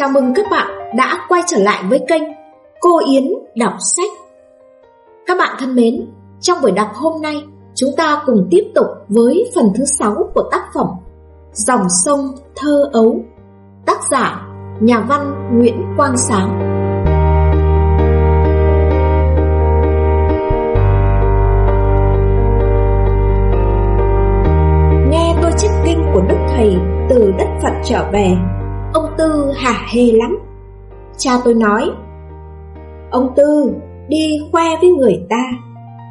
Chào mừng các bạn đã quay trở lại với kênh Cô Yến Đọc Sách. Các bạn thân mến, trong buổi đọc hôm nay chúng ta cùng tiếp tục với phần thứ 6 của tác phẩm Dòng sông thơ ấu Tác giả nhà văn Nguyễn Quang Sáng. Nghe tôi trích kinh của Đức Thầy từ đất Phật trở về Tư hả hê lắm. Cha tôi nói Ông Tư đi khoe với người ta.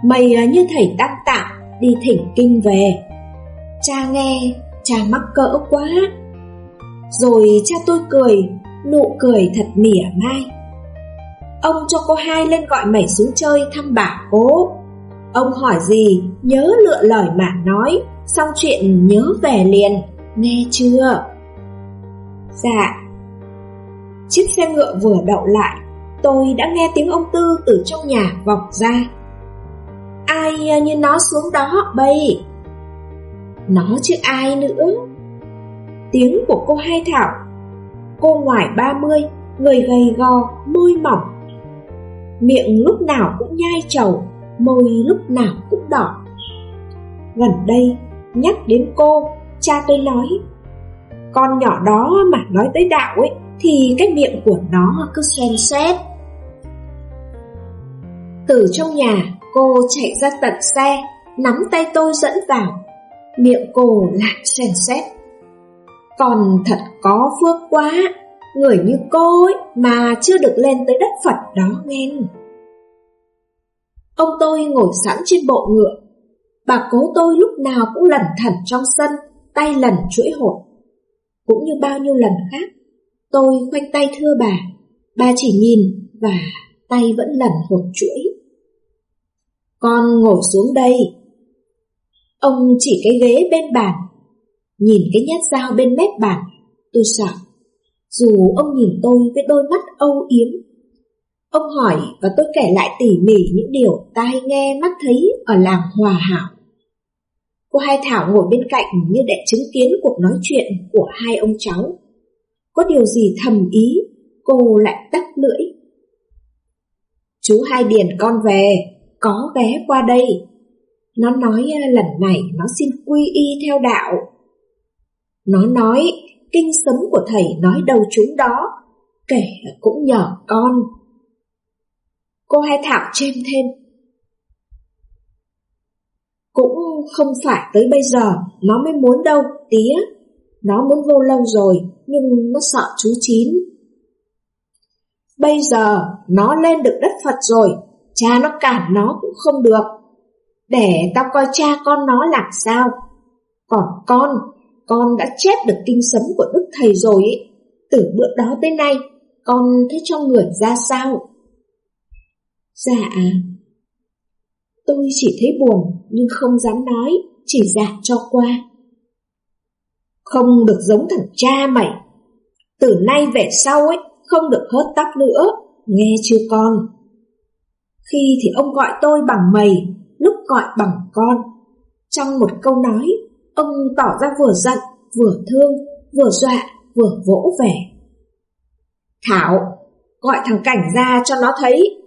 Mày à, như thầy đăng tạm đi thỉnh kinh về. Cha nghe, cha mắc cỡ quá. Rồi cha tôi cười, nụ cười thật mỉa mai. Ông cho cô hai lên gọi mày xuống chơi thăm bà cố. Ông hỏi gì, nhớ lựa lời mà nói Xong chuyện nhớ về liền, nghe chưa? Dạ Chiếc xe ngựa vừa đậu lại Tôi đã nghe tiếng ông Tư từ trong nhà vọng ra. Ai như nó xuống đó bay Nó chứ ai nữa? Tiếng của cô Hai Thảo. Cô ngoài 30 Người gầy gò, môi mỏng. Miệng lúc nào cũng nhai trầu Môi lúc nào cũng đỏ. Gần đây Nhắc đến cô Cha tôi nói con nhỏ đó mà nói tới đạo ấy thì cái miệng của nó cứ xem xét. Từ trong nhà, cô chạy ra tận xe, Nắm tay tôi dẫn vào, Miệng cô lại xem xét. Còn thật có phước quá, Người như cô ấy mà chưa được lên tới đất Phật đó nghe Ông tôi ngồi sẵn trên bộ ngựa. Bà cố tôi lúc nào cũng lẩn thẩn trong sân, Tay lần chuỗi hột cũng như bao nhiêu lần khác. Tôi khoanh tay thưa bà, bà chỉ nhìn và tay vẫn lần hột chuỗi. Con ngồi xuống đây. Ông chỉ cái ghế bên bàn, nhìn cái nhát dao bên mép bàn, tôi sợ. Dù ông nhìn tôi với đôi mắt âu yếm. Ông hỏi và tôi kể lại tỉ mỉ những điều tai nghe mắt thấy ở làng Hòa Hảo. Cô Hai Thảo ngồi bên cạnh như để chứng kiến cuộc nói chuyện của hai ông cháu. Có điều gì thầm ý, cô lại tắt lưỡi. Chú Hai Điền con về, có vé qua đây. Nó nói à, lần này nó xin quy y theo đạo. Nó nói kinh sấm của thầy nói đầu chúng đó, kể cũng nhờ con. Cô Hai Thảo chêm thêm. Cũng không phải tới bây giờ nó mới muốn đâu, tía. Nó muốn vô lâu rồi, nhưng nó sợ chú Chín. Bây giờ nó lên được đất Phật rồi, cha nó cản nó cũng không được. Để tao coi cha con nó làm sao. Còn con, con đã chép được kinh sấm của Đức Thầy rồi ấy. Từ bữa đó tới nay, con thấy trong người ra sao? Dạ, Tôi chỉ thấy buồn nhưng không dám nói, chỉ giả cho qua. Không được giống thằng cha mày. Từ nay về sau ấy, không được hớt tóc nữa, nghe chưa con? Khi thì ông gọi tôi bằng mày, lúc gọi bằng con. Trong một câu nói, ông tỏ ra vừa giận, vừa thương, vừa dọa, vừa vỗ vẻ. Thảo, gọi thằng Cảnh ra cho nó thấy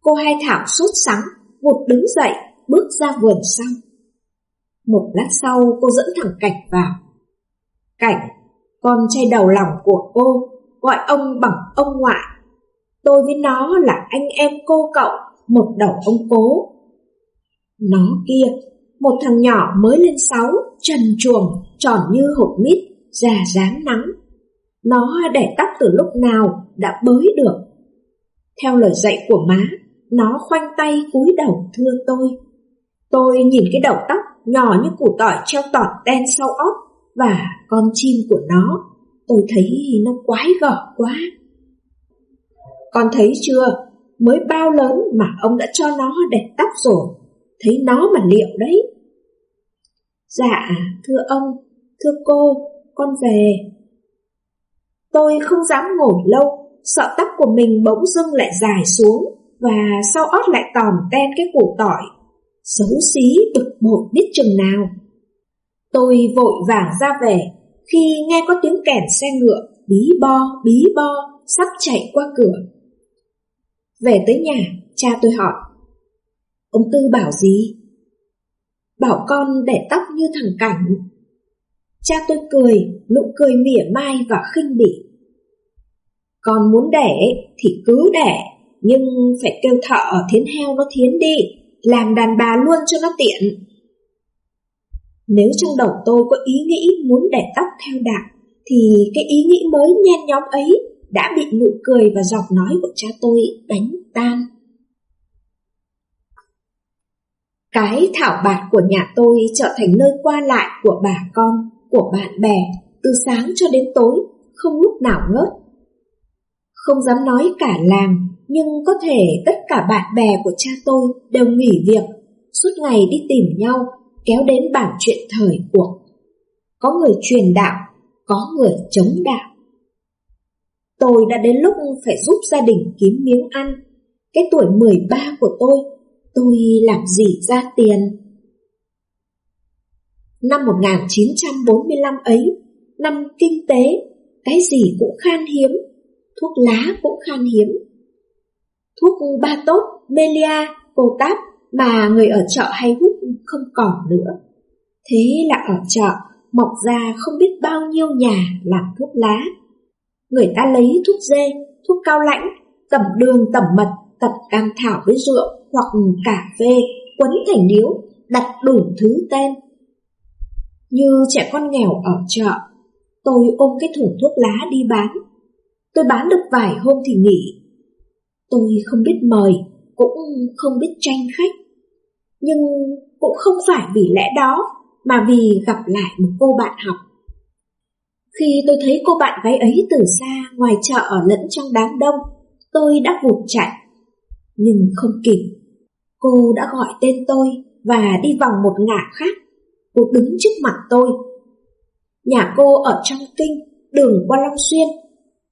Cô hai Thảo sốt sắng, vụt đứng dậy, bước ra vườn xong. Một lát sau cô dẫn thằng Cảnh vào. Cảnh, con trai đầu lòng của cô, gọi ông bằng ông ngoại. Tôi với nó là anh em cô cậu, một đầu ông cố. Nó kia, một thằng nhỏ mới lên sáu, trần chuồng, tròn như hộp mít, già dáng nắng. Nó để tóc từ lúc nào đã bới được. Theo lời dạy của má, nó khoanh tay cúi đầu thưa tôi. Tôi nhìn cái đầu tóc nhỏ như củ tỏi treo tọt đen sau óc và con chim của nó. Tôi thấy nó quái gở quá. Con thấy chưa, mới bao lớn mà ông đã cho nó đẹp tóc rồi. Thấy nó mà liệu đấy. Dạ, thưa ông, thưa cô, con về. Tôi không dám ngồi lâu, sợ tóc của mình bỗng dưng lại dài xuống và sau ót lại tòm ten cái củ tỏi. Xấu xí bực bội biết chừng nào. Tôi vội vàng ra về khi nghe có tiếng kèn xe ngựa bí bo, bí bo, sắp chạy qua cửa. Về tới nhà, cha tôi hỏi. Ông Tư bảo gì? Bảo con để tóc như thằng Cảnh. Cha tôi cười, nụ cười mỉa mai và khinh bỉ. Con muốn đẻ thì cứ đẻ, nhưng phải kêu thợ ở thiến heo nó thiến đi, làm đàn bà luôn cho nó tiện. Nếu trong đầu tôi có ý nghĩ muốn để tóc theo đạo, thì cái ý nghĩ mới nhen nhóm ấy đã bị nụ cười và giọng nói của cha tôi đánh tan. Cái thảo bạt của nhà tôi trở thành nơi qua lại của bà con, của bạn bè, từ sáng cho đến tối, không lúc nào ngớt. Không dám nói cả làng, nhưng có thể tất cả bạn bè của cha tôi đều nghỉ việc, suốt ngày đi tìm nhau, kéo đến bản chuyện thời cuộc. Có người truyền đạo, có người chống đạo. Tôi đã đến lúc phải giúp gia đình kiếm miếng ăn. Cái tuổi 13 của tôi, tôi làm gì ra tiền? Năm 1945 ấy, năm kinh tế, cái gì cũng khan hiếm, thuốc lá cũng khan hiếm. Thuốc ba tốt, melia, cô táp mà người ở chợ hay hút không còn nữa. Thế là ở chợ mọc ra không biết bao nhiêu nhà làm thuốc lá. Người ta lấy thuốc dê, thuốc cao lãnh, tẩm đường tẩm mật, tập cam thảo với rượu hoặc cà phê, quấn thành điếu, đặt đủ thứ tên. Như trẻ con nghèo ở chợ, tôi ôm cái thùng thuốc lá đi bán. Tôi bán được vài hôm thì nghỉ. Tôi không biết mời, cũng không biết tranh khách. Nhưng cũng không phải vì lẽ đó mà vì gặp lại một cô bạn học. Khi tôi thấy cô bạn gái ấy từ xa, ngoài chợ lẫn trong đám đông, tôi đã vụt chạy. Nhưng không kịp, cô đã gọi tên tôi và đi vòng một ngả khác. Cô đứng trước mặt tôi. Nhà cô ở trong kinh, đường qua Long Xuyên.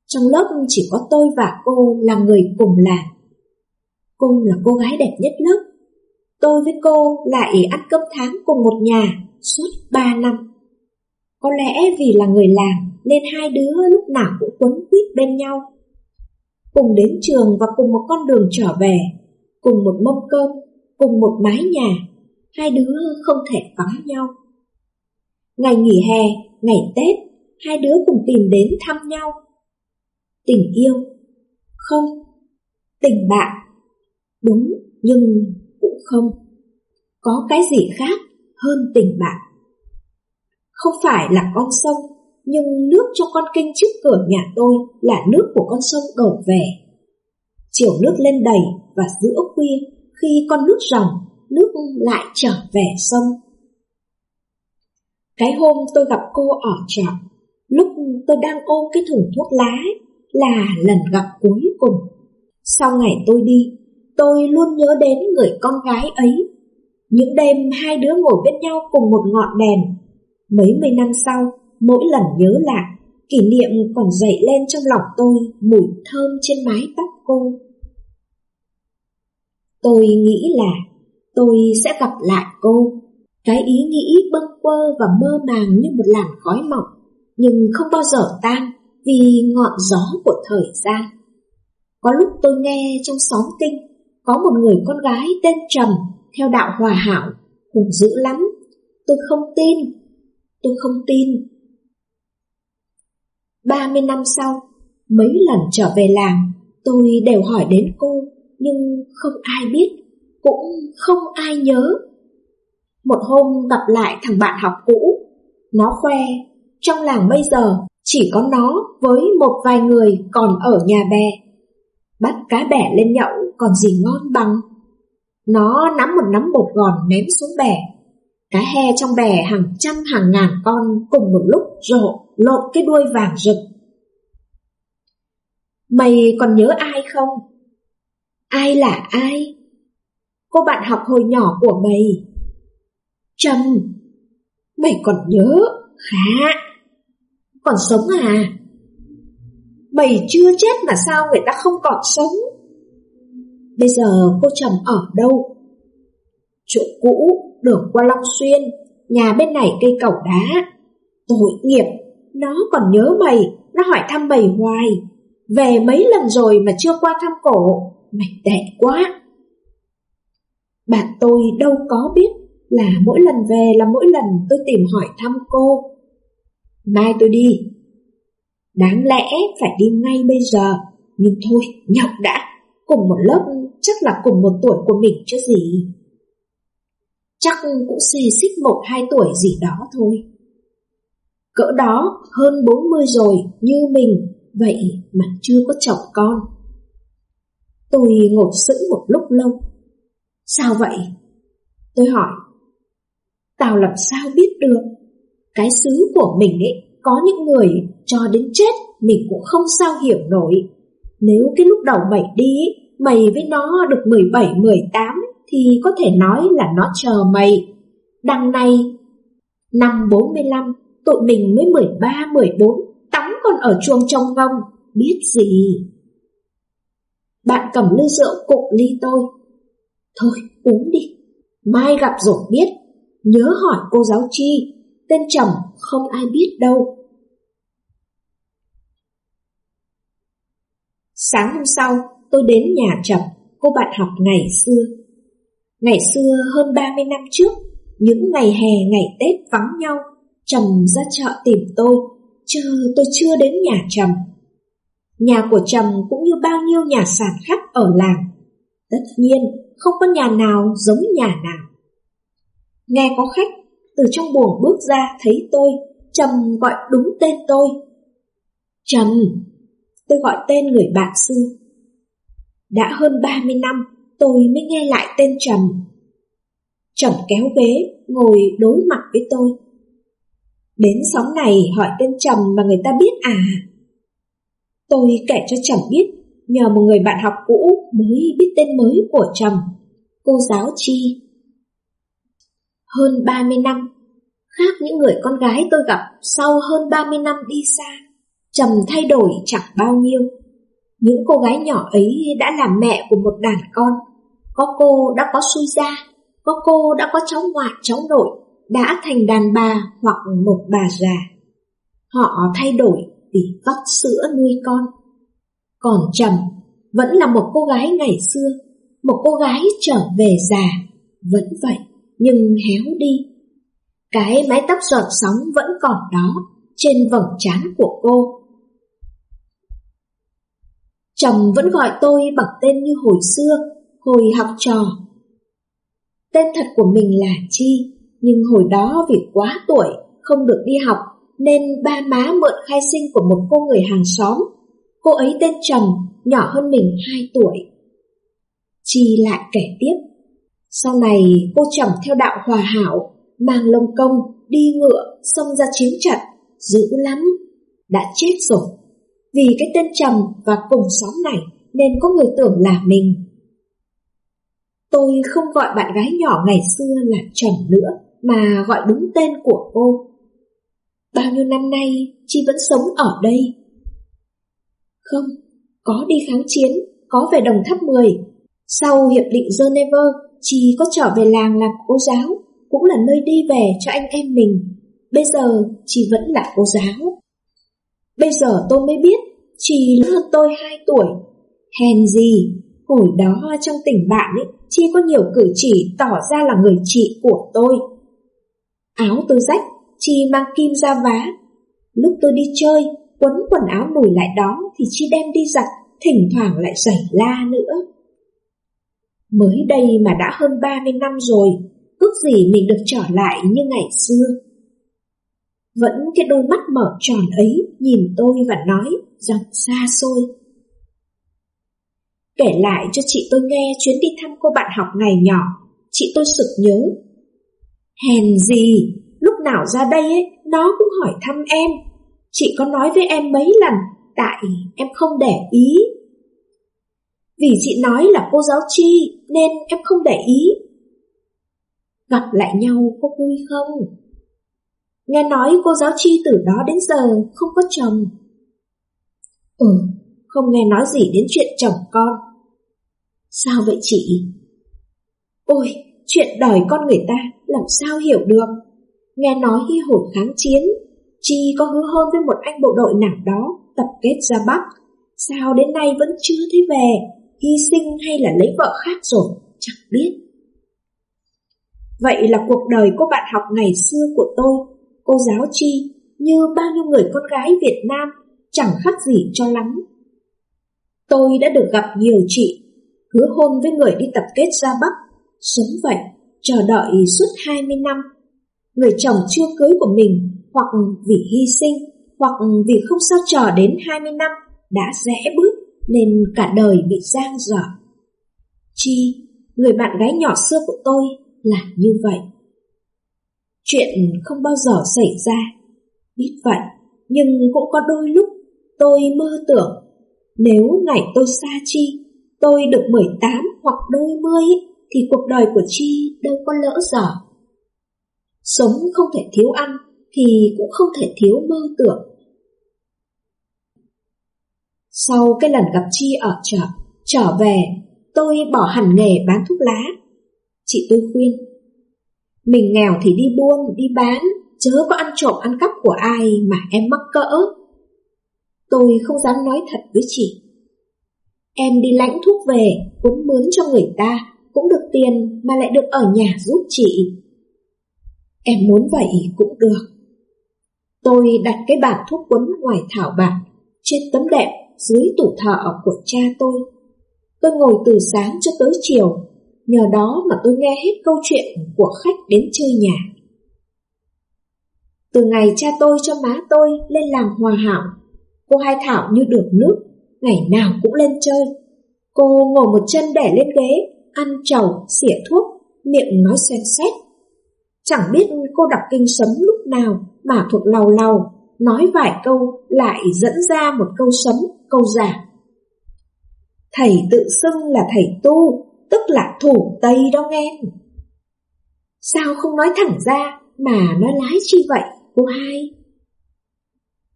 Trong lớp chỉ có tôi và cô là người cùng làng. Cô là cô gái đẹp nhất lớp. Tôi với cô lại ăn cơm tháng cùng một nhà suốt ba năm. Có lẽ vì là người làng nên hai đứa lúc nào cũng quấn quýt bên nhau. Cùng đến trường và cùng một con đường trở về, cùng một mâm cơm, cùng một mái nhà, hai đứa không thể vắng nhau. Ngày nghỉ hè, ngày Tết, hai đứa cùng tìm đến thăm nhau. Tình yêu? Không. Tình bạn? Đúng, nhưng cũng không. Có cái gì khác hơn tình bạn. Không phải là con sông, nhưng nước trong con kênh trước cửa nhà tôi là nước của con sông đổ về. Chiều nước lên đầy và giữa khuya khi con nước ròng, nước lại trở về sông. Cái hôm tôi gặp cô ở trọ, lúc tôi đang ôm cái thùng thuốc lá là lần gặp cuối cùng. Sau ngày tôi đi, tôi luôn nhớ đến người con gái ấy những đêm hai đứa ngồi bên nhau cùng một ngọn đèn. Mấy mươi năm sau, mỗi lần nhớ lại, kỷ niệm còn dậy lên trong lòng tôi mùi thơm trên mái tóc cô. Tôi nghĩ là tôi sẽ gặp lại cô. Cái ý nghĩ bâng quơ và mơ màng như một làn khói mỏng, nhưng không bao giờ tan vì ngọn gió của thời gian. Có lúc tôi nghe trong xóm kinh, có một người con gái tên Trầm theo đạo hòa hảo, hùng dữ lắm. Tôi không tin, tôi không tin. Ba mươi năm sau, mấy lần trở về làng, tôi đều hỏi đến cô, nhưng không ai biết, cũng không ai nhớ. Một hôm gặp lại thằng bạn học cũ, nó khoe, trong làng bây giờ chỉ có nó với một vài người còn ở nhà bè. Bắt cá bẻ lên nhậu còn gì ngon bằng. Nó nắm một nắm bột gòn ném xuống bè. Cá he trong bè hàng trăm hàng ngàn con cùng một lúc rộ lộn cái đuôi vàng rực. Mày còn nhớ ai không? Ai là ai? Cô bạn học hồi nhỏ của mày. Trâm, mày còn nhớ khá còn sống à? Mày chưa chết mà sao người ta không còn sống? Bây giờ cô Trầm ở đâu? Chỗ cũ, đường qua Long Xuyên, nhà bên này cây cầu đá. Tội nghiệp, nó còn nhớ mày, nó hỏi thăm mày hoài. Về mấy lần rồi mà chưa qua thăm cổ, mày tệ quá. Bạn tôi đâu có biết là mỗi lần về là mỗi lần tôi tìm hỏi thăm cô. Mai tôi đi. Đáng lẽ phải đi ngay bây giờ, nhưng thôi, nhọc đã. Cùng một lớp chắc là cùng một tuổi của mình chứ gì. Chắc cũng xê xích một hai tuổi gì đó thôi. Cỡ đó hơn 40 rồi như mình, vậy mà chưa có chồng con. Tôi ngồi sững một lúc lâu. Sao vậy? Tôi hỏi. Tao làm sao biết được? Cái xứ của mình ấy, có những người cho đến chết mình cũng không sao hiểu nổi. Nếu cái lúc đầu mày đi, mày với nó được 17, 18 thì có thể nói là nó chờ mày. Đằng này, năm 45, tụi mình mới 13, 14, tắm còn ở chuồng trong vong, biết gì. Bạn cầm ly rượu cụng ly tôi. Thôi, uống đi, mai gặp rồi biết. Nhớ hỏi cô giáo chi, tên Trầm không ai biết đâu. Sáng hôm sau, tôi đến nhà Trầm, cô bạn học ngày xưa. Ngày xưa hơn 30 năm trước, những ngày hè ngày Tết vắng nhau, Trầm ra chợ tìm tôi, chờ tôi chưa đến nhà Trầm. Nhà của Trầm cũng như bao nhiêu nhà sản khác ở làng. Tất nhiên, không có nhà nào giống nhà nào. Nghe có khách, từ trong buồng bước ra thấy tôi, Trầm gọi đúng tên tôi. Trầm, tôi gọi tên người bạn xưa. Đã hơn 30 năm, tôi mới nghe lại tên Trầm. Trầm kéo ghế, ngồi đối mặt với tôi. Đến xóm này hỏi tên Trầm mà người ta biết à? Tôi kể cho Trầm biết, nhờ một người bạn học cũ mới biết tên mới của Trầm, cô giáo Chi. Hơn 30 năm, khác những người con gái tôi gặp sau hơn 30 năm đi xa, Trầm thay đổi chẳng bao nhiêu. Những cô gái nhỏ ấy đã làm mẹ của một đàn con, có cô đã có xui gia có cô đã có cháu ngoại cháu nội, đã thành đàn bà hoặc một bà già. Họ thay đổi vì vắt sữa nuôi con. Còn Trầm vẫn là một cô gái ngày xưa, một cô gái trở về già, vẫn vậy, nhưng héo đi. Cái mái tóc giọt sóng vẫn còn đó, trên vầng trán của cô. Chồng vẫn gọi tôi bằng tên như hồi xưa, hồi học trò. Tên thật của mình là Chi, nhưng hồi đó vì quá tuổi, không được đi học, nên ba má mượn khai sinh của một cô người hàng xóm. Cô ấy tên Trầm, nhỏ hơn mình 2 tuổi. Chi lại kể tiếp. Sau này cô Trầm theo đạo hòa hảo, mang lông công, đi ngựa, xông ra chiến trận, dữ lắm. Đã chết rồi. Vì cái tên Trầm và cùng xóm này nên có người tưởng là mình. Tôi không gọi bạn gái nhỏ ngày xưa là Trầm nữa, mà gọi đúng tên của cô. Bao nhiêu năm nay, chị vẫn sống ở đây. Không, có đi kháng chiến, có về Đồng Tháp 10. Sau Hiệp định Geneva, Chi có trở về làng làm cô giáo, cũng là nơi đi về cho anh em mình. Bây giờ, Chi vẫn là cô giáo. Bây giờ tôi mới biết, Chi lớn hơn tôi 2 tuổi. Hèn gì, hồi đó trong tình bạn ấy, Chi có nhiều cử chỉ tỏ ra là người chị của tôi. Áo tôi rách, Chi mang kim ra vá. Lúc tôi đi chơi, quấn quần áo nổi lại đó thì Chi đem đi giặt, thỉnh thoảng lại giày la nữa. Mới đây mà đã hơn 30 năm rồi, ước gì mình được trở lại như ngày xưa. Vẫn cái đôi mắt mở tròn ấy nhìn tôi và nói giọng xa xôi. Kể lại cho chị tôi nghe chuyến đi thăm cô bạn học ngày nhỏ, chị tôi sực nhớ. Hèn gì, lúc nào ra đây ấy, nó cũng hỏi thăm em. Chị có nói với em mấy lần, tại em không để ý. Vì chị nói là cô giáo chi nên em không để ý. Gặp lại nhau có vui không? Nghe nói cô giáo chi từ đó đến giờ không có chồng. Ừ, không nghe nói gì đến chuyện chồng con. Sao vậy chị? Ôi, chuyện đời con người ta làm sao hiểu được. Nghe nói khi hồi kháng chiến, Chi có hứa hôn với một anh bộ đội nào đó, tập kết ra Bắc. Sao đến nay vẫn chưa thấy về, hy sinh hay là lấy vợ khác rồi, chẳng biết. Vậy là cuộc đời cô bạn học ngày xưa của tôi, cô giáo Chi, như bao nhiêu người con gái Việt Nam, chẳng khác gì cho lắm. Tôi đã được gặp nhiều chị, hứa hôn với người đi tập kết ra Bắc, sống vậy, chờ đợi suốt 20 năm. Người chồng chưa cưới của mình hoặc vì hy sinh, hoặc vì không sao chờ đến 20 năm đã rẽ bước nên cả đời bị giang dở. Chi, người bạn gái nhỏ xưa của tôi là như vậy. Chuyện không bao giờ xảy ra, biết vậy, nhưng cũng có đôi lúc tôi mơ tưởng nếu ngày tôi xa Chi, tôi được 18 hoặc đôi mươi thì cuộc đời của Chi đâu có lỡ dở. Sống không thể thiếu ăn thì cũng không thể thiếu mơ tưởng. Sau cái lần gặp Chi ở chợ, trở về, tôi bỏ hẳn nghề bán thuốc lá. Chị tôi khuyên, mình nghèo thì đi buôn, đi bán, chớ có ăn trộm ăn cắp của ai mà em mắc cỡ. Tôi không dám nói thật với chị. Em đi lãnh thuốc về, cũng mướn cho người ta, cũng được tiền mà lại được ở nhà giúp chị. Em muốn vậy cũng được. Tôi đặt cái bản thuốc quấn ngoài thảo bản, trên tấm đệm dưới tủ thợ của cha tôi. Tôi ngồi từ sáng cho tới chiều, nhờ đó mà tôi nghe hết câu chuyện của khách đến chơi nhà. Từ ngày cha tôi cho má tôi lên làm hòa hảo, cô Hai Thảo như được nước, ngày nào cũng lên chơi. Cô ngồi một chân đẻ lên ghế, ăn trầu, xỉa thuốc, miệng nói xem xét. Chẳng biết cô đọc kinh sấm lúc nào mà thuộc lầu lầu, nói vài câu lại dẫn ra một câu sấm, câu giả. Thầy tự xưng là thầy tu, tức là thủ Tây đó nghe. Sao không nói thẳng ra mà nói lái chi vậy, cô hai?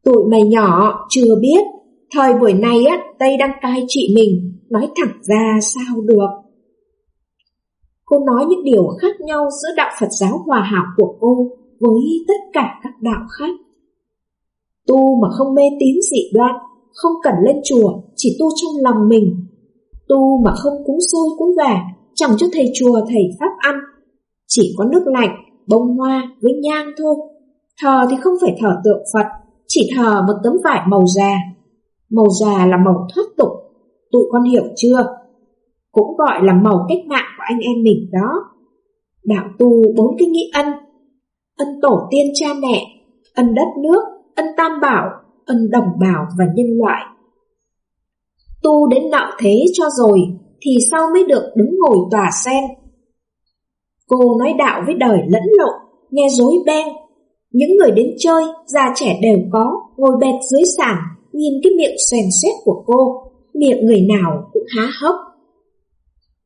Tụi mày nhỏ chưa biết, thời buổi này á, Tây đang cai trị mình, nói thẳng ra sao được. Cô nói những điều khác nhau giữa đạo Phật giáo hòa hảo của cô với tất cả các đạo khác. Tu mà không mê tín dị đoan, không cần lên chùa, chỉ tu trong lòng mình. Tu mà không cúng sôi cúng gà, chẳng cho thầy chùa thầy pháp ăn. Chỉ có nước lạnh, bông hoa với nhang thôi. Thờ thì không phải thờ tượng Phật, chỉ thờ một tấm vải màu già. Màu già là màu thoát tục, tụi con hiểu chưa? Cũng gọi là màu cách mạng của anh em mình đó. Đạo tu bốn cái nghĩa ân ân tổ tiên cha mẹ, ân đất nước, ân tam bảo, ân đồng bào và nhân loại. Tu đến đạo thế cho rồi, thì sao mới được đứng ngồi tòa sen? Cô nói đạo với đời lẫn lộn, nghe dối beng. Những người đến chơi, già trẻ đều có, ngồi bẹt dưới sàn, nhìn cái miệng xoèn xét của cô, miệng người nào cũng há hốc.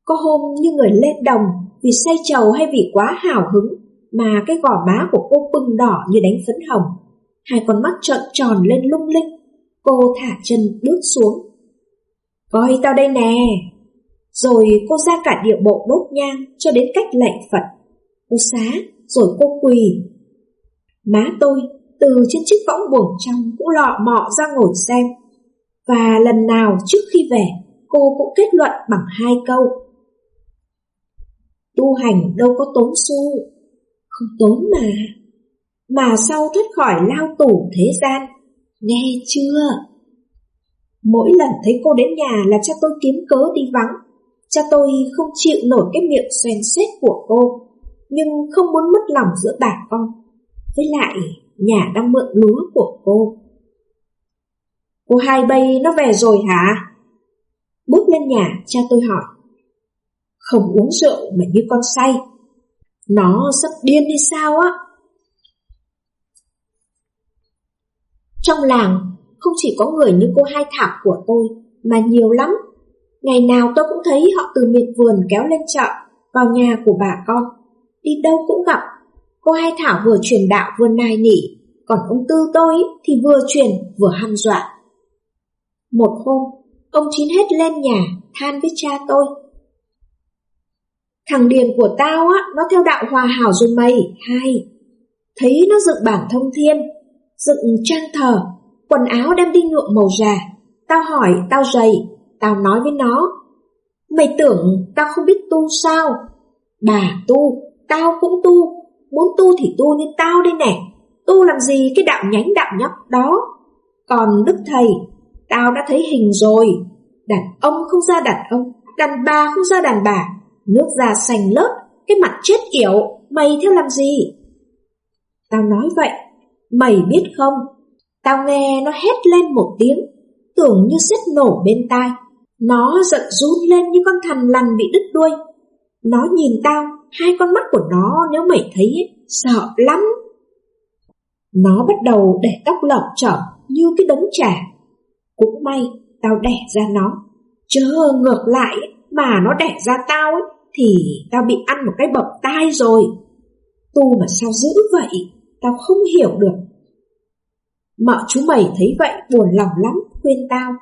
Có hôm như người lên đồng vì say trầu hay vì quá hào hứng, mà cái gò má của cô bừng đỏ như đánh phấn hồng. Hai con mắt trợn tròn lên lung linh. Cô thả chân bước xuống. Coi tao đây nè. Rồi cô ra cả điệu bộ đốt nhang cho đến cách lạy Phật. Cô xá, rồi cô quỳ. Má tôi từ trên chiếc võng buồng trong cũng lọ mọ ra ngồi xem. Và lần nào trước khi về, cô cũng kết luận bằng hai câu. Tu hành đâu có tốn xu, không tốn mà. Mà sau thoát khỏi lao tù thế gian, nghe chưa? Mỗi lần thấy cô đến nhà là cha tôi kiếm cớ đi vắng. Cha tôi không chịu nổi cái miệng xoèn xét của cô, nhưng không muốn mất lòng giữa bà con. Với lại, nhà đang mượn lúa của cô. Cô hai bay nó về rồi hả? Bước lên nhà, cha tôi hỏi. Không uống rượu mà như con say, nó sắp điên hay sao á? Trong làng, không chỉ có người như cô hai thảo của tôi, mà nhiều lắm. Ngày nào tôi cũng thấy họ từ miệt vườn kéo lên chợ, vào nhà của bà con. Đi đâu cũng gặp. Cô hai thảo vừa truyền đạo vừa nài nỉ, còn ông tư tôi thì vừa truyền vừa hăm dọa. Một hôm, ông chín hết lên nhà, than với cha tôi. Thằng Điền của tao á, nó theo đạo hòa hảo rồi mày, hai. Thấy nó dựng bản thông thiên, dựng trang thờ, quần áo đem đi nhuộm màu già. Tao hỏi, tao dày, tao nói với nó. Mày tưởng tao không biết tu sao? Bà tu, tao cũng tu, muốn tu thì tu như tao đây nè. Tu làm gì cái đạo nhánh đạo nhóc đó? Còn Đức Thầy, tao đã thấy hình rồi. Đàn ông không ra đàn ông, đàn bà không ra đàn bà. Nước da xanh lớt, cái mặt chết yểu, mày theo làm gì? Tao nói vậy, mày biết không? Tao nghe nó hét lên một tiếng, tưởng như sét nổ bên tai. Nó giận run lên như con thằn lằn bị đứt đuôi. Nó nhìn tao, hai con mắt của nó nếu mày thấy sợ lắm. Nó bắt đầu để tóc lợp trở như cái đống trà. Cũng may tao đẻ ra nó. Chớ ngược lại mà nó đẻ ra tao ấy, thì tao bị ăn một cái bập tai rồi. Tu mà sao dữ vậy, tao không hiểu được. Mợ chú mày thấy vậy buồn lòng lắm, khuyên tao.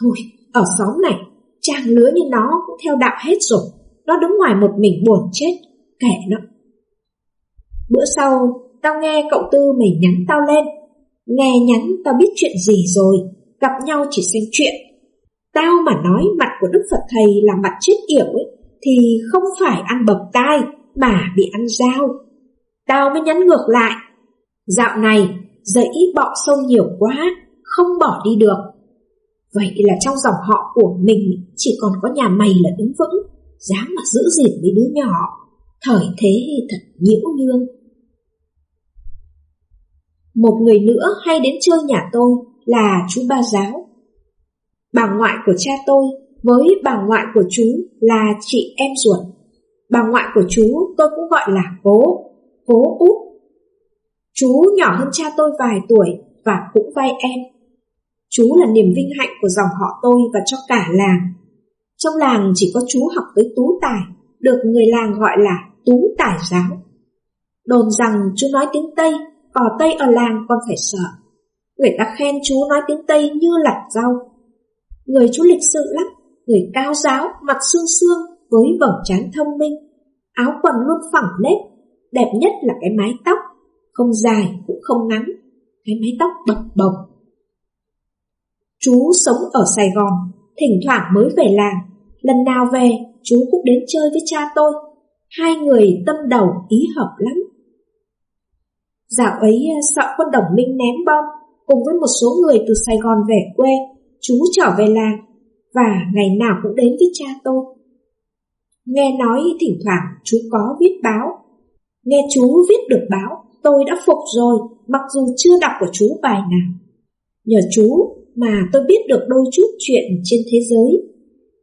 Thôi, ở xóm này, chàng lứa như nó cũng theo đạo hết rồi. Nó đứng ngoài một mình buồn chết, kệ nó. Bữa sau, tao nghe cậu Tư mày nhắn tao lên. Nghe nhắn tao biết chuyện gì rồi, gặp nhau chỉ xem chuyện. Tao mà nói mặt của Đức Phật Thầy là mặt chết yểu ấy, thì không phải ăn bậc tai mà bị ăn dao. Tao mới nhắn ngược lại. Dạo này, dãy bọ sâu nhiều quá, không bỏ đi được. Vậy là trong dòng họ của mình chỉ còn có nhà mày là đứng vững, dám mà giữ gìn với đứa nhỏ. Thời thế thật nhiễu nhương. Một người nữa hay đến chơi nhà tôi là chú ba giáo. Bà ngoại của cha tôi với bà ngoại của chú là chị em ruột. Bà ngoại của chú tôi cũng gọi là cố, cố út. Chú nhỏ hơn cha tôi vài tuổi và cũng vay em. Chú là niềm vinh hạnh của dòng họ tôi và cho cả làng. Trong làng chỉ có chú học tới tú tài, được người làng gọi là tú tài giáo. Đồn rằng chú nói tiếng Tây, cò Tây ở làng còn phải sợ. Người ta khen chú nói tiếng Tây như lặt rau. Người chú lịch sự lắm, người cao giáo, mặt xương xương với vầng trán thông minh, áo quần luôn phẳng nếp, đẹp nhất là cái mái tóc, không dài cũng không ngắn, cái mái tóc bập bồng. Chú sống ở Sài Gòn, thỉnh thoảng mới về làng, lần nào về chú cũng đến chơi với cha tôi, hai người tâm đầu ý hợp lắm. Dạo ấy à, sợ quân đồng minh ném bom, cùng với một số người từ Sài Gòn về quê, chú trở về làng, và ngày nào cũng đến với cha tôi. Nghe nói thỉnh thoảng chú có viết báo. Nghe chú viết được báo, tôi đã phục rồi, mặc dù chưa đọc của chú bài nào. Nhờ chú mà tôi biết được đôi chút chuyện trên thế giới.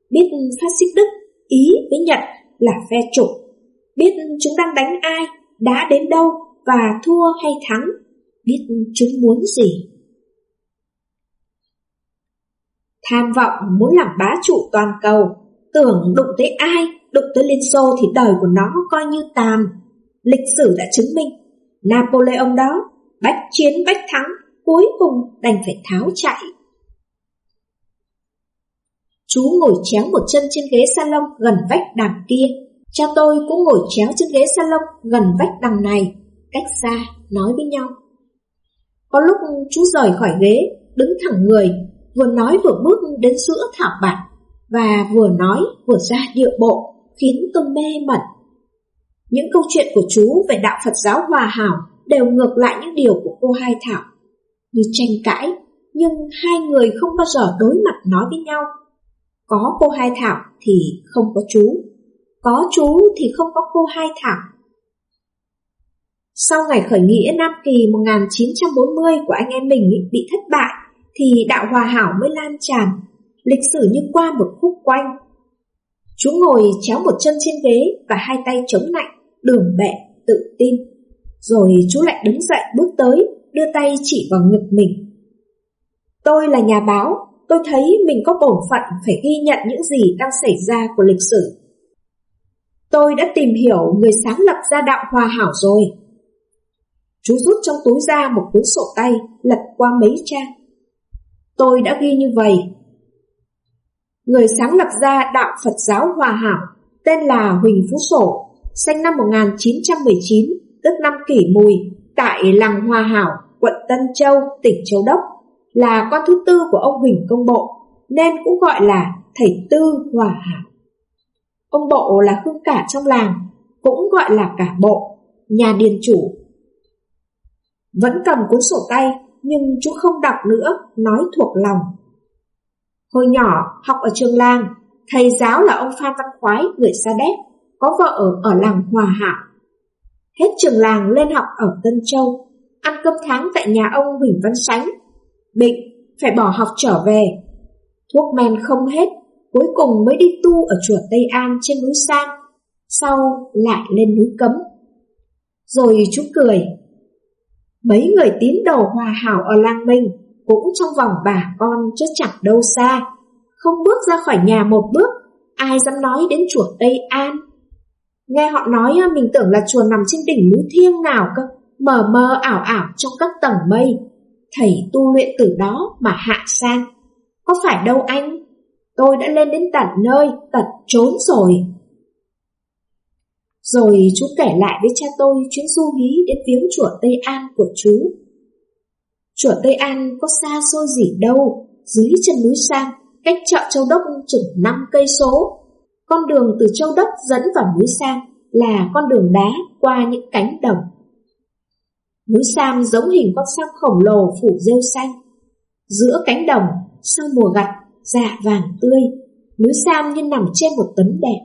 Biết phát xít Đức, Ý với Nhật là phe trục. Biết chúng đang đánh ai, đã đến đâu và thua hay thắng. Biết chúng muốn gì. Tham vọng muốn làm bá chủ toàn cầu, tưởng đụng tới ai, đụng tới Liên Xô thì đời của nó coi như tàn. Lịch sử đã chứng minh, Napoleon đó, bách chiến bách thắng, cuối cùng đành phải tháo chạy. Chú ngồi chéo một chân trên ghế salon gần vách đằng kia. Cha tôi cũng ngồi chéo trên ghế salon gần vách đằng này, cách xa, nói với nhau. Có lúc chú rời khỏi ghế, đứng thẳng người, vừa nói vừa bước đến giữa thảo bạc, và vừa nói vừa ra điệu bộ, khiến tôi mê mẩn. Những câu chuyện của chú về đạo Phật giáo hòa hảo đều ngược lại những điều của cô Hai Thảo. Như tranh cãi, nhưng hai người không bao giờ đối mặt nói với nhau. Có cô Hai Thảo thì không có chú, có chú thì không có cô Hai Thảo. Sau ngày khởi nghĩa Nam Kỳ 1940 của anh em mình bị thất bại, thì đạo hòa hảo mới lan tràn, lịch sử như qua một khúc quanh. Chú ngồi chéo một chân trên ghế và hai tay chống lạnh, đường bẹ, tự tin. Rồi chú lại đứng dậy bước tới, đưa tay chỉ vào ngực mình. Tôi là nhà báo, tôi thấy mình có bổn phận phải ghi nhận những gì đang xảy ra của lịch sử. Tôi đã tìm hiểu người sáng lập ra đạo hòa hảo rồi. Chú rút trong túi ra một cuốn sổ tay, lật qua mấy trang. Tôi đã ghi như vậy. Người sáng lập ra đạo Phật giáo Hòa Hảo tên là Huỳnh Phú Sổ, sinh năm 1919, tức năm kỷ mùi, tại làng Hòa Hảo, quận Tân Châu, tỉnh Châu Đốc, là con thứ tư của ông Huỳnh Công Bộ, nên cũng gọi là thầy Tư Hòa Hảo. Ông Bộ là hương cả trong làng, cũng gọi là cả bộ, nhà điền chủ. Vẫn cầm cuốn sổ tay, nhưng chú không đọc nữa, nói thuộc lòng. Hồi nhỏ, học ở trường làng, thầy giáo là ông Phan Văn Khoái, người Sa Đéc, có vợ ở, ở làng Hòa Hảo. Hết trường làng lên học ở Tân Châu, ăn cơm tháng tại nhà ông Huỳnh Văn Sánh. Bệnh, phải bỏ học trở về. Thuốc men không hết, cuối cùng mới đi tu ở chùa Tây An trên núi Sam, sau lại lên núi Cấm. Rồi chú cười. Mấy người tín đồ hòa hảo ở làng mình cũng trong vòng bà con chứ chẳng đâu xa. Không bước ra khỏi nhà một bước, ai dám nói đến chùa Tây An. Nghe họ nói mình tưởng là chùa nằm trên đỉnh núi thiêng nào cơ, mờ mờ ảo ảo trong các tầng mây. Thầy tu luyện từ đó mà hạ sang. Có phải đâu anh? Tôi đã lên đến tận nơi, tận trốn rồi. Rồi chú kể lại với cha tôi chuyến du hí đến viếng chùa Tây An của chú. Chùa Tây An có xa xôi gì đâu, dưới chân núi sang, cách chợ Châu Đốc chừng 5 cây số. Con đường từ Châu đất dẫn vào núi Sam là con đường đá qua những cánh đồng. Núi Sam giống hình con sam khổng lồ phủ rêu xanh. Giữa cánh đồng, sau mùa gặt, dạ vàng tươi, núi Sam như nằm trên một tấm đẹp.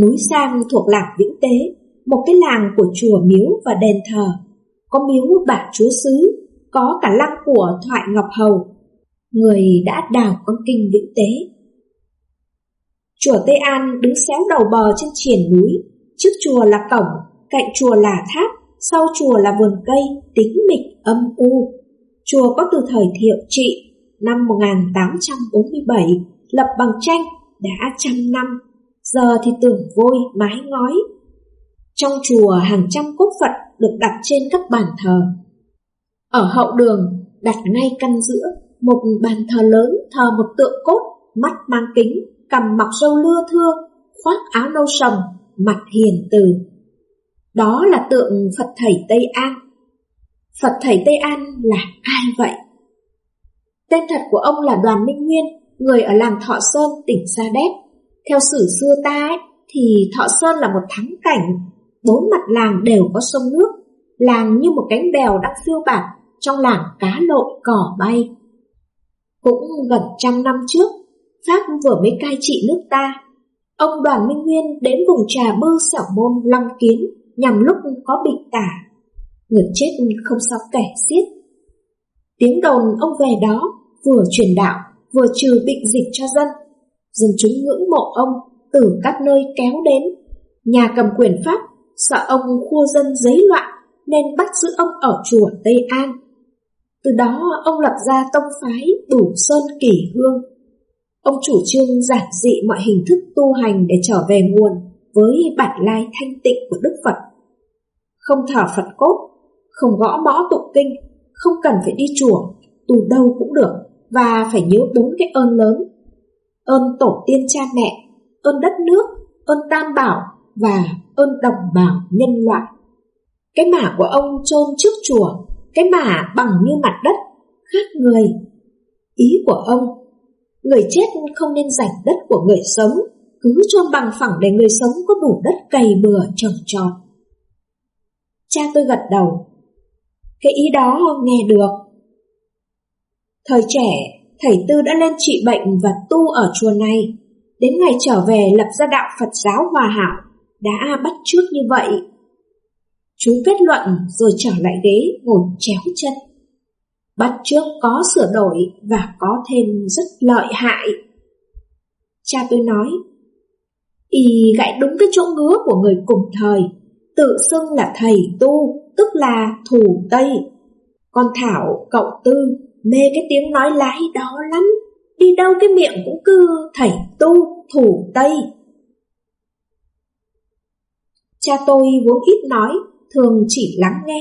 Núi Sam thuộc làng Vĩnh Tế, một cái làng của chùa miếu và đền thờ. Có miếu bà chúa xứ, có cả lăng của Thoại Ngọc Hầu, người đã đào con kinh Vĩnh Tế. Chùa Tây An đứng xéo đầu bờ trên triển núi, trước chùa là cổng, cạnh chùa là tháp, sau chùa là vườn cây, tĩnh mịch âm u. Chùa có từ thời thiệu trị, năm 1847, lập bằng tranh, đã trăm năm, giờ thì tưởng vôi, mái ngói. Trong chùa hàng trăm cốt Phật được đặt trên các bàn thờ. Ở hậu đường, đặt ngay căn giữa, một bàn thờ lớn thờ một tượng cốt, mắt mang kính, cầm mặc râu lưa thưa, khoác áo nâu sầm, mặt hiền từ. Đó là tượng Phật Thầy Tây An. Phật Thầy Tây An là ai vậy? Tên thật của ông là Đoàn Minh Nguyên, người ở làng Thọ Sơn, tỉnh Sa Đéc. Theo sử xưa ta ấy, thì Thọ Sơn là một thắng cảnh, bốn mặt làng đều có sông nước, làng như một cánh bèo đang phiêu bạt, trong làng cá lội cỏ bay. Cũng gần trăm năm trước, Pháp vừa mới cai trị nước ta, ông Đoàn Minh Nguyên đến vùng trà bư xẻo môn Long Kiến nhằm lúc có bị tả. Người chết không sao kẻ xiết. Tiếng đồn ông về đó vừa truyền đạo, vừa trừ bệnh dịch cho dân. Dân chúng ngưỡng mộ ông từ các nơi kéo đến. Nhà cầm quyền Pháp sợ ông khua dân giấy loạn nên bắt giữ ông ở chùa Tây An. Từ đó ông lập ra tông phái Bửu Sơn Kỷ Hương. Ông chủ trương giản dị mọi hình thức tu hành để trở về nguồn với bản lai thanh tịnh của Đức Phật. Không thờ Phật cốt, không gõ mõ tụng kinh, không cần phải đi chùa, tu đâu cũng được và phải nhớ bốn cái ơn lớn. Ơn tổ tiên cha mẹ, ơn đất nước, ơn tam bảo và ơn đồng bào nhân loại. Cái mả của ông chôn trước chùa, cái mả bằng như mặt đất, khác người. Ý của ông, người chết không nên giành đất của người sống, cứ cho bằng phẳng để người sống có đủ đất cày bừa trồng trọt. Cha tôi gật đầu. Cái ý đó nghe được. Thời trẻ, thầy Tư đã lên trị bệnh và tu ở chùa này. Đến ngày trở về lập ra đạo Phật giáo hòa hảo, đã bắt trước như vậy. Chú kết luận rồi trở lại ghế ngồi chéo chân. Bắt trước có sửa đổi và có thêm rất lợi hại. Cha tôi nói, y gãy đúng cái chỗ ngứa của người cùng thời, tự xưng là thầy tu, tức là thủ Tây. Con Thảo, cậu Tư, mê cái tiếng nói lái đó lắm, đi đâu cái miệng cũng cứ thầy tu, thủ Tây. Cha tôi vốn ít nói, thường chỉ lắng nghe,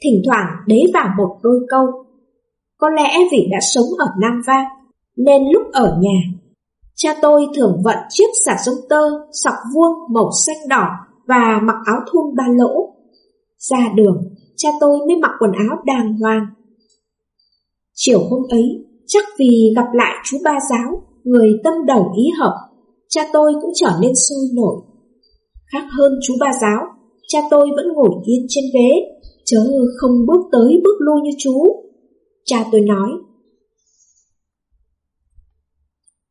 thỉnh thoảng đế vào một đôi câu. Có lẽ vì đã sống ở Nam Vang, nên lúc ở nhà, cha tôi thường vận chiếc xà sông tơ sọc vuông màu xanh đỏ và mặc áo thun ba lỗ. Ra đường, cha tôi mới mặc quần áo đàng hoàng. Chiều hôm ấy, chắc vì gặp lại chú ba giáo, người tâm đầu ý hợp, cha tôi cũng trở nên sôi nổi. Khác hơn chú ba giáo, cha tôi vẫn ngồi yên trên ghế, chớ không bước tới bước lui như chú. Cha tôi nói,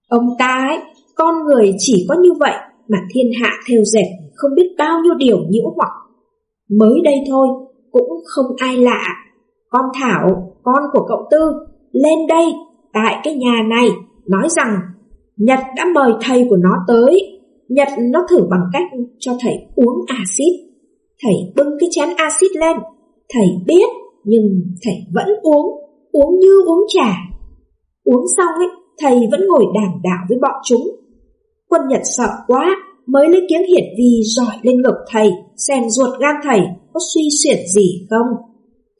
Ông ta ấy, con người chỉ có như vậy mà thiên hạ theo dệt không biết bao nhiêu điều nhiễu hoặc. Mới đây thôi, cũng không ai lạ. Con Thảo, con của cậu Tư, lên đây, tại cái nhà này, nói rằng Nhật đã mời thầy của nó tới. Nhật nó thử bằng cách cho thầy uống axit. Thầy bưng cái chén axit lên. Thầy biết, nhưng thầy vẫn uống, uống như uống trà. Uống xong ấy, thầy vẫn ngồi đàm đạo với bọn chúng. Quân Nhật sợ quá, mới lấy kiếm hiển vi giỏi lên ngực thầy, xem ruột gan thầy có suy xuyển gì không.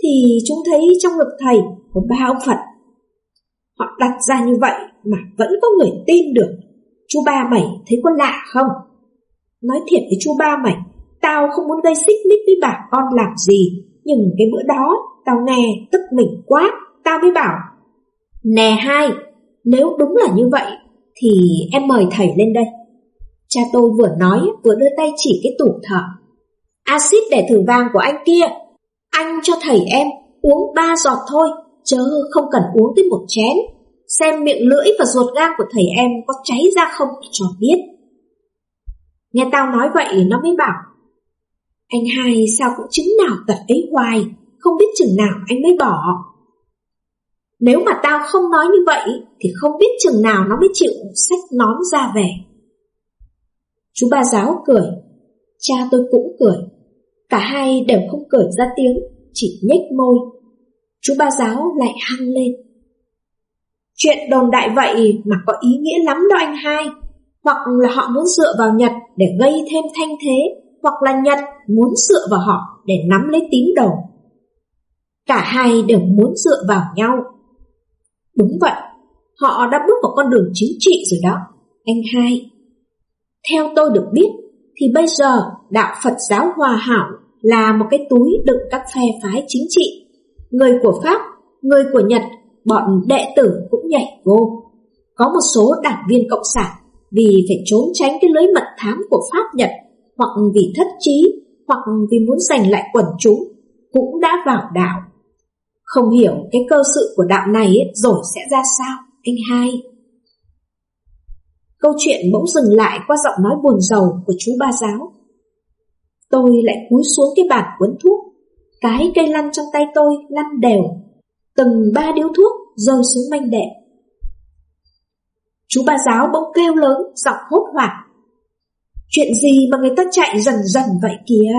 Thì chúng thấy trong ngực thầy có ba ông Phật. Họ đặt ra như vậy mà vẫn có người tin được. Chú ba mày thấy có lạ không? Nói thiệt với chú ba mày, tao không muốn gây xích mích với bà con làm gì, nhưng cái bữa đó tao nghe tức mình quá, tao mới bảo Nè hai, nếu đúng là như vậy thì em mời thầy lên đây. Cha tôi vừa nói vừa đưa tay chỉ cái tủ thờ Axit để thử vàng của anh kia, anh cho thầy em uống ba giọt thôi, chớ không cần uống tới một chén. Xem miệng lưỡi và ruột gan của thầy em có cháy ra không cho biết. Nghe tao nói vậy nó mới bảo Anh hai sao cũng chứng nào tật ấy hoài Không biết chừng nào anh mới bỏ nếu mà tao không nói như vậy Thì không biết chừng nào nó mới chịu xách nón ra về Chú ba giáo cười, Cha tôi cũng cười. Cả hai đều không cười ra tiếng, Chỉ nhếch môi. Chú ba giáo lại hăng lên. Chuyện đồn đại vậy mà có ý nghĩa lắm đó anh hai. Hoặc là họ muốn dựa vào Nhật để gây thêm thanh thế, Hoặc là Nhật muốn dựa vào họ để nắm lấy tín đồ. Cả hai đều muốn dựa vào nhau. Đúng vậy Họ đã bước vào con đường chính trị rồi đó Anh hai theo tôi được biết, thì bây giờ đạo Phật giáo hòa hảo là một cái túi đựng các phe phái chính trị. Người của Pháp, người của Nhật, bọn đệ tử cũng nhảy vô. Có một số đảng viên cộng sản vì phải trốn tránh cái lưới mật thám của Pháp Nhật hoặc vì thất trí hoặc vì muốn giành lại quần chúng cũng đã vào đạo. Không hiểu cái cơ sự của đạo này ấy, rồi sẽ ra sao, anh hai? Câu chuyện bỗng dừng lại qua giọng nói buồn rầu của chú ba giáo. Tôi lại cúi xuống cái bàn cuốn thuốc. Cái cây lăn trong tay tôi lăn đều. Từng ba điếu thuốc rơi xuống manh đệm. Chú ba giáo bỗng kêu lớn, giọng hốt hoảng. Chuyện gì mà người ta chạy dần dần vậy kìa?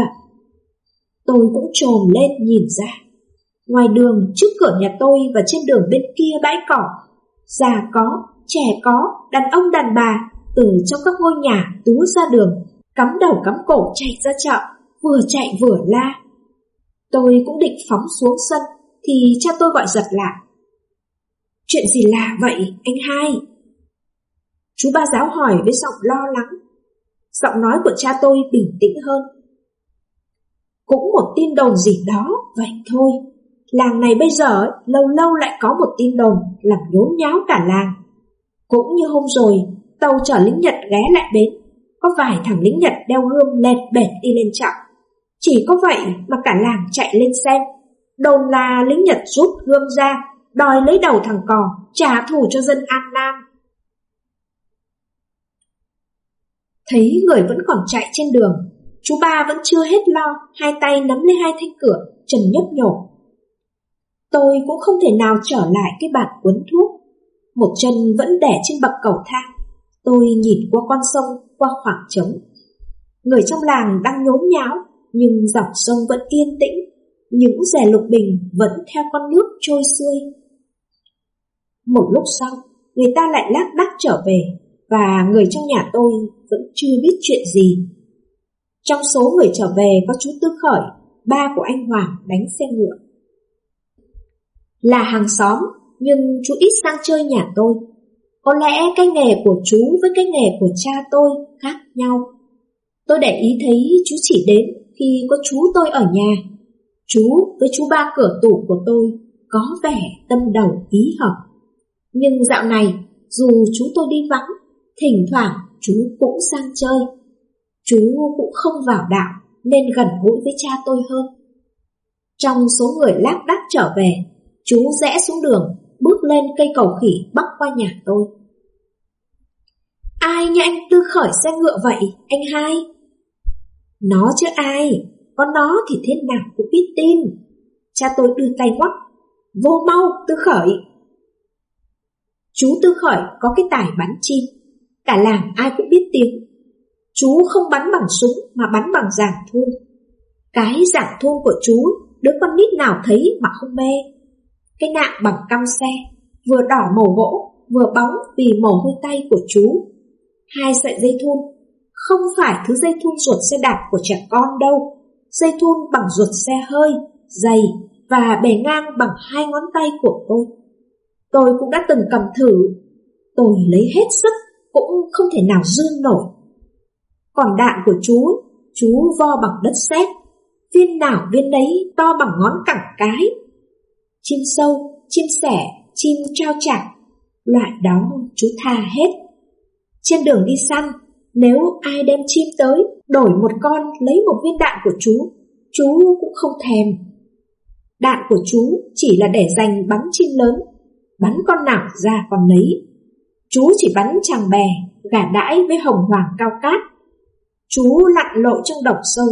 Tôi cũng trồm lên nhìn ra. Ngoài đường, trước cửa nhà tôi và trên đường bên kia bãi cỏ, già có, trẻ có, đàn ông đàn bà, từ trong các ngôi nhà tú ra đường, cắm đầu cắm cổ chạy ra chợ, vừa chạy vừa la. Tôi cũng định phóng xuống sân, thì cha tôi gọi giật lại. Chuyện gì lạ vậy, anh hai? Chú ba giáo hỏi với giọng lo lắng. Giọng nói của cha tôi bình tĩnh hơn. Cũng một tin đồn gì đó, vậy thôi. Làng này bây giờ lâu lâu lại có một tin đồn làm nhốn nháo cả làng. Cũng như hôm rồi, tàu chở lính Nhật ghé lại bến, có vài thằng lính Nhật đeo gươm lẹt bệt đi lên chợ. Chỉ có vậy mà cả làng chạy lên xem. Đồn là lính Nhật rút gươm ra, đòi lấy đầu thằng cò, trả thù cho dân An Nam. Thấy người vẫn còn chạy trên đường, chú ba vẫn chưa hết lo, hai tay nắm lấy hai thanh cửa, trần nhấp nhổ. Tôi cũng không thể nào trở lại cái bàn cuốn thuốc một chân vẫn đẻ trên bậc cầu thang. Tôi nhìn qua con sông, qua khoảng trống. Người trong làng đang nhốn nháo, nhưng dòng sông vẫn yên tĩnh. Những rẻ lục bình vẫn theo con nước trôi xuôi. Một lúc sau, người ta lại lác đác trở về, và người trong nhà tôi vẫn chưa biết chuyện gì. Trong số người trở về có chú Tư Khởi, ba của anh Hoàng đánh xe ngựa. Là hàng xóm nhưng chú ít sang chơi nhà tôi. Có lẽ cái nghề của chú với cái nghề của cha tôi khác nhau. Tôi để ý thấy chú chỉ đến khi có chú tôi ở nhà. Chú với chú ba cửa tủ của tôi có vẻ tâm đầu ý hợp. Nhưng dạo này, dù chú tôi đi vắng, thỉnh thoảng chú cũng sang chơi. Chú cũng không vào đạo nên gần gũi với cha tôi hơn. Trong số người lác đác trở về, chú rẽ xuống đường, bước lên cây cầu khỉ bắc qua nhà tôi. Ai nhà anh Tư khởi xe ngựa vậy, anh hai? Nó chứ ai, có nó thì thế nào cũng biết tin. Cha tôi đưa tay ngoắc, vô mau Tư khởi. Chú Tư khởi có cái tài bắn chim, cả làng ai cũng biết tiếng. Chú không bắn bằng súng mà bắn bằng giảng thun. Cái giảng thun của chú, đứa con nít nào thấy mà không mê. Cái nạng bằng căm xe, vừa đỏ màu gỗ, vừa bóng vì mồ hôi tay của chú. Hai sợi dây thun, không phải thứ dây thun ruột xe đạp của trẻ con đâu. Dây thun bằng ruột xe hơi, dày và bề ngang bằng hai ngón tay của tôi. Tôi cũng đã từng cầm thử. Tôi lấy hết sức, cũng không thể nào dương nổi. Còn đạn của chú, chú vo bằng đất sét, viên nào viên đấy to bằng ngón cẳng cái. Chim sâu, chim sẻ, chim trao chặt, loại đó chú tha hết. Trên đường đi săn, nếu ai đem chim tới, đổi một con lấy một viên đạn của chú, chú cũng không thèm. Đạn của chú chỉ là để dành bắn chim lớn, bắn con nào ra con lấy. Chú chỉ bắn chàng bè, gà đãi với hồng hoàng cao cát. Chú lặn lộ trong đồng sâu,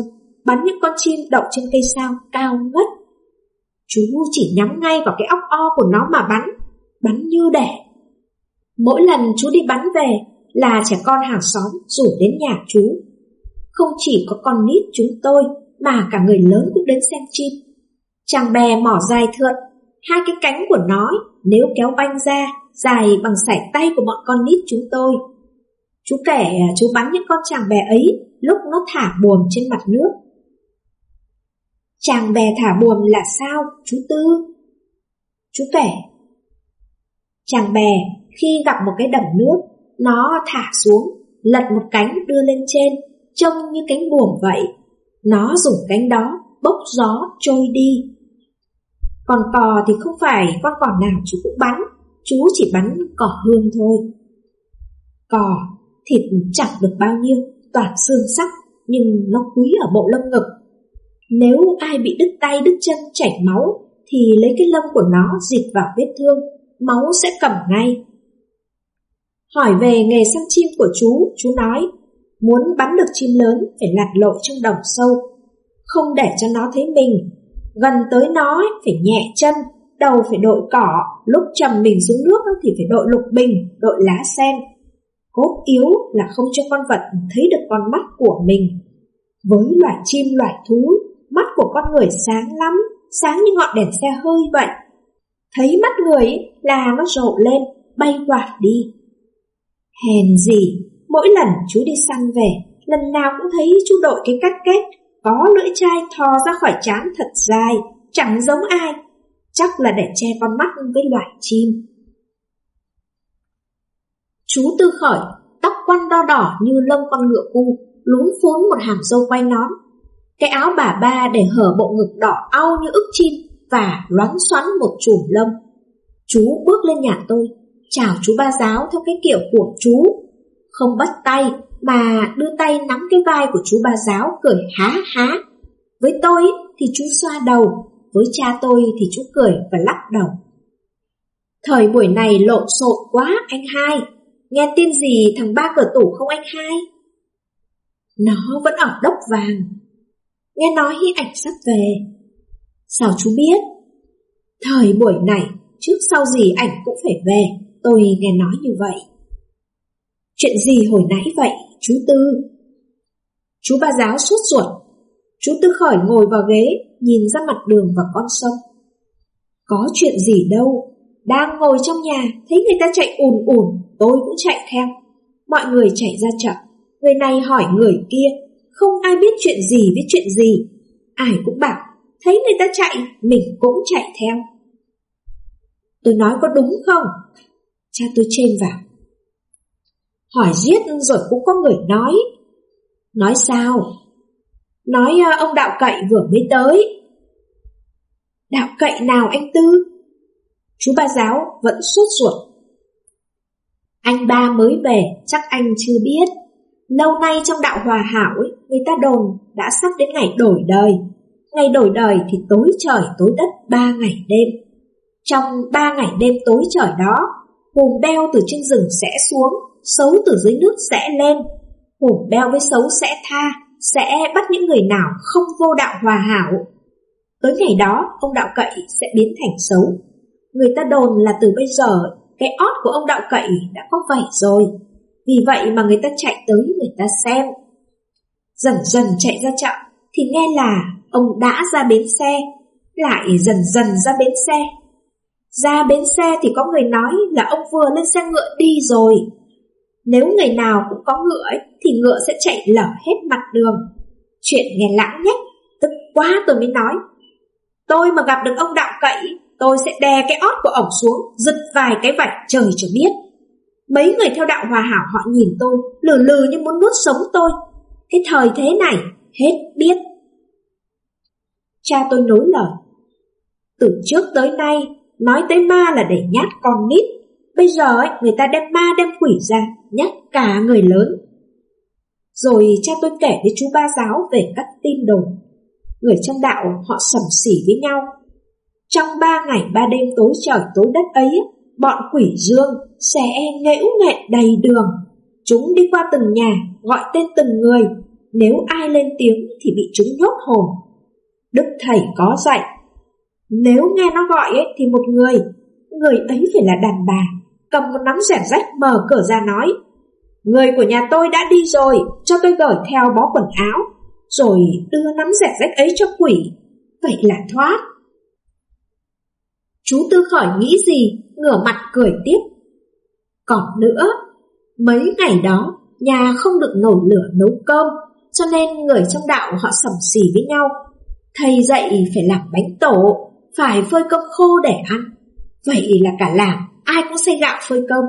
bắn những con chim đậu trên cây sao cao ngất. Chú chỉ nhắm ngay vào cái óc o của nó mà bắn, bắn như đẻ. Mỗi lần chú đi bắn về là trẻ con hàng xóm rủ đến nhà chú. Không chỉ có con nít chúng tôi mà cả người lớn cũng đến xem chim. Chàng bè mỏ dài thượt, hai cái cánh của nó nếu kéo banh ra dài bằng sải tay của bọn con nít chúng tôi. Chú kể chú bắn những con chàng bè ấy lúc nó thả buồm trên mặt nước. Chàng bè thả buồm là sao, chú Tư? Chú kể. Chàng bè khi gặp một cái đầm nước, nó thả xuống, lật một cánh đưa lên trên, trông như cánh buồm vậy. Nó dùng cánh đó bốc gió trôi đi. Còn cò thì không phải con cò nào chú cũng bắn, chú chỉ bắn cỏ hương thôi. Cò, thịt chẳng được bao nhiêu, toàn xương sắc, nhưng nó quý ở bộ lông ngực. Nếu ai bị đứt tay đứt chân chảy máu, thì lấy cái lông của nó dịch vào vết thương, máu sẽ cầm ngay. Hỏi về nghề săn chim của chú, chú nói, muốn bắn được chim lớn phải lặn lộ trong đồng sâu, không để cho nó thấy mình. Gần tới nó phải nhẹ chân, đầu phải đội cỏ, lúc trầm mình xuống nước thì phải đội lục bình, đội lá sen. Cốt yếu là không cho con vật thấy được con mắt của mình. Với loài chim loài thú, mắt của con người sáng lắm, sáng như ngọn đèn xe hơi vậy. Thấy mắt người là nó rộ lên, bay quạt đi. Hèn gì, mỗi lần chú đi săn về, lần nào cũng thấy chú đội cái cắt kết, có lưỡi chai thò ra khỏi trán thật dài, chẳng giống ai, chắc là để che con mắt với loài chim. Chú Tư Khởi, tóc quăn đo đỏ như lông con ngựa cu, lún phốn một hàm dâu quay nón. Cái áo bà ba để hở bộ ngực đỏ au như ức chim và loắn xoắn một chùm lông. Chú bước lên nhà tôi, chào chú ba giáo theo cái kiểu của chú. Không bắt tay mà đưa tay nắm cái vai của chú ba giáo cười há há. Với tôi thì chú xoa đầu, với cha tôi thì chú cười và lắc đầu. Thời buổi này lộn xộn quá anh hai, nghe tin gì thằng ba cửa tủ không anh hai? Nó vẫn ở đốc vàng. Nghe nói ảnh sắp về. Sao chú biết? Thời buổi này, trước sau gì ảnh cũng phải về, tôi nghe nói như vậy. Chuyện gì hồi nãy vậy, chú Tư? Chú ba giáo suốt ruột. Chú Tư khởi ngồi vào ghế, nhìn ra mặt đường và con sông. Có chuyện gì đâu, đang ngồi trong nhà, thấy người ta chạy ùn ùn, tôi cũng chạy theo. Mọi người chạy ra chợ, người này hỏi người kia, không ai biết chuyện gì với chuyện gì. Ai cũng bảo, thấy người ta chạy, mình cũng chạy theo. Tôi nói có đúng không? Cha tôi chêm vào. Hỏi giết rồi cũng có người nói. Nói sao? Nói ờ, ông đạo cậy vừa mới tới. Đạo cậy nào anh Tư? Chú ba giáo vẫn suốt ruột. Anh ba mới về, chắc anh chưa biết. Lâu nay trong đạo hòa hảo ấy, người ta đồn đã sắp đến ngày đổi đời. Ngày đổi đời thì tối trời tối đất ba ngày đêm. Trong ba ngày đêm tối trời đó, hùm beo từ trên rừng sẽ xuống, xấu từ dưới nước sẽ lên. Hùm beo với xấu sẽ tha, sẽ bắt những người nào không vô đạo hòa hảo. Tới ngày đó, ông đạo cậy sẽ biến thành xấu. Người ta đồn là từ bây giờ, cái ót của ông đạo cậy đã có vảy rồi. Vì vậy mà người ta chạy tới người ta xem. Dần dần chạy ra chợ, thì nghe là ông đã ra bến xe, lại dần dần ra bến xe. Ra bến xe thì có người nói là ông vừa lên xe ngựa đi rồi. Nếu người nào cũng có ngựa ấy, thì ngựa sẽ chạy lở hết mặt đường. Chuyện nghe lãng nhất, tức quá tôi mới nói. Tôi mà gặp được ông đạo cậy, tôi sẽ đè cái ót của ổng xuống, giật vài cái vạch trời cho biết. Mấy người theo đạo hòa hảo họ nhìn tôi, lừ lừ như muốn nuốt sống tôi. Cái thời thế này, hết biết. Cha tôi nối lời. Từ trước tới nay, nói tới ma là để nhát con nít. Bây giờ ấy, người ta đem ma đem quỷ ra, nhát cả người lớn. Rồi cha tôi kể với chú ba giáo về các tin đồn. Người trong đạo họ sầm sỉ với nhau. Trong ba ngày ba đêm tối trời tối đất ấy, bọn quỷ dương sẽ nghễu nghệ đầy đường. Chúng đi qua từng nhà, gọi tên từng người. Nếu ai lên tiếng thì bị chúng nhốt hồn. Đức Thầy có dạy. Nếu nghe nó gọi ấy, thì một người, người ấy phải là đàn bà, cầm một nắm rẻ rách mở cửa ra nói. Người của nhà tôi đã đi rồi, cho tôi gửi theo bó quần áo, rồi đưa nắm rẻ rách ấy cho quỷ. Vậy là thoát. Chú Tư Khởi nghĩ gì, ngửa mặt cười tiếp. Còn nữa, mấy ngày đó, nhà không được nổi lửa nấu cơm, cho nên người trong đạo họ sầm xì với nhau. Thầy dạy phải làm bánh tổ, phải phơi cơm khô để ăn. Vậy là cả làng, ai cũng xây gạo phơi cơm.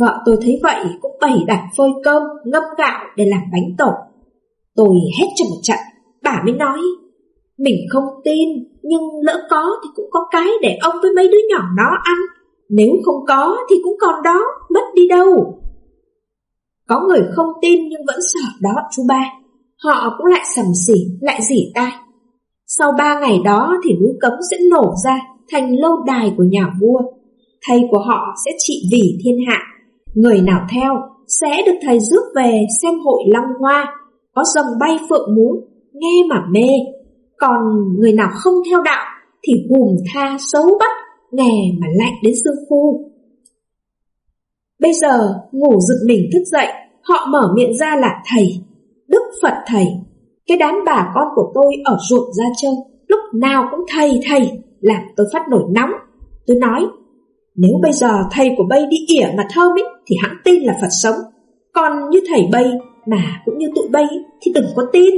Vợ tôi thấy vậy cũng bày đặt phơi cơm, ngâm gạo để làm bánh tổ. Tôi hét cho một trận, bà mới nói, mình không tin, nhưng lỡ có thì cũng có cái để ông với mấy đứa nhỏ nó ăn. Nếu không có thì cũng còn đó, mất đi đâu. Có người không tin nhưng vẫn sợ đó chú ba. Họ cũng lại sầm xỉ, lại dỉ tai. Sau ba ngày đó thì núi cấm sẽ nổ ra thành lâu đài của nhà vua. Thầy của họ sẽ trị vì thiên hạ. Người nào theo sẽ được thầy rước về xem hội long hoa, có rồng bay phượng múa, nghe mà mê. Còn người nào không theo đạo thì hùm tha xấu bắt, nghe mà lạnh đến xương khu. Bây giờ ngủ giựt mình thức dậy, họ mở miệng ra là thầy, Đức Phật thầy. Cái đám bà con của tôi ở ruộng ra chơi, lúc nào cũng thầy thầy, làm tôi phát nổi nóng. Tôi nói, nếu bây giờ thầy của bây đi ỉa mà thơm ấy, thì hãng tin là Phật sống. Còn như thầy bây mà cũng như tụi bây thì đừng có tin.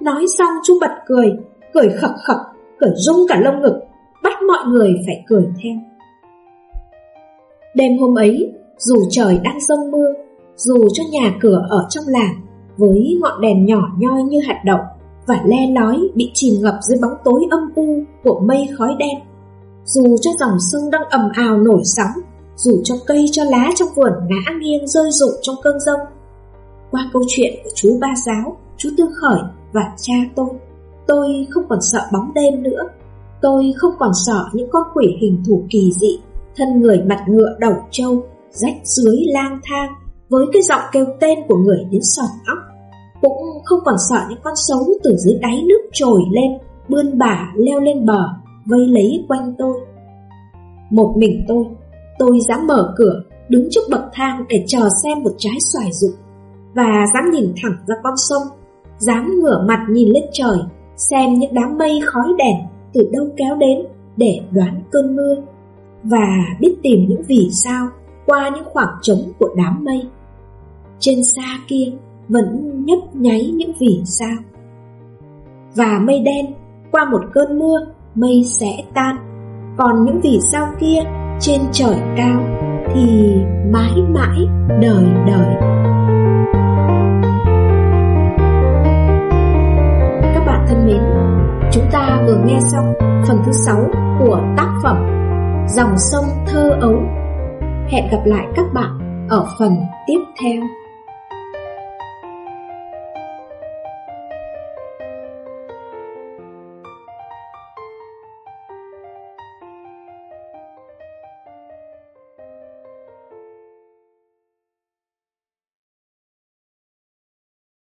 Nói xong chú bật cười, cười khập khập, cười rung cả lông ngực, bắt mọi người phải cười theo. Đêm hôm ấy, dù trời đang rông mưa, dù cho nhà cửa ở trong làng với ngọn đèn nhỏ nhoi như hạt đậu và le lói bị chìm ngập dưới bóng tối âm u của mây khói đen. Dù cho dòng sông đang ầm ào nổi sóng, dù cho cây cho lá trong vườn ngã nghiêng rơi rụng trong cơn rông. Qua câu chuyện của chú Ba Giáo, chú Tư Khởi và cha tôi, tôi không còn sợ bóng đêm nữa. Tôi không còn sợ những con quỷ hình thù kỳ dị, thân người mặt ngựa đầu trâu, rách dưới lang thang với cái giọng kêu tên của người đến sòn óc. Cũng không còn sợ những con sấu từ dưới đáy nước trồi lên, bươn bả leo lên bờ, vây lấy quanh tôi. Một mình tôi, tôi dám mở cửa, đứng trước bậc thang để chờ xem một trái xoài rụng, và dám nhìn thẳng ra con sông, dám ngửa mặt nhìn lên trời, xem những đám mây khói đèn từ đâu kéo đến để đoán cơn mưa, và biết tìm những vì sao qua những khoảng trống của đám mây. Trên xa kia vẫn nhấp nháy những vì sao. Và mây đen, qua một cơn mưa, mây sẽ tan. Còn những vì sao kia trên trời cao thì mãi mãi đời đời. Các bạn thân mến, chúng ta vừa nghe xong phần thứ 6 của tác phẩm Dòng sông thơ ấu. Hẹn gặp lại các bạn ở phần tiếp theo.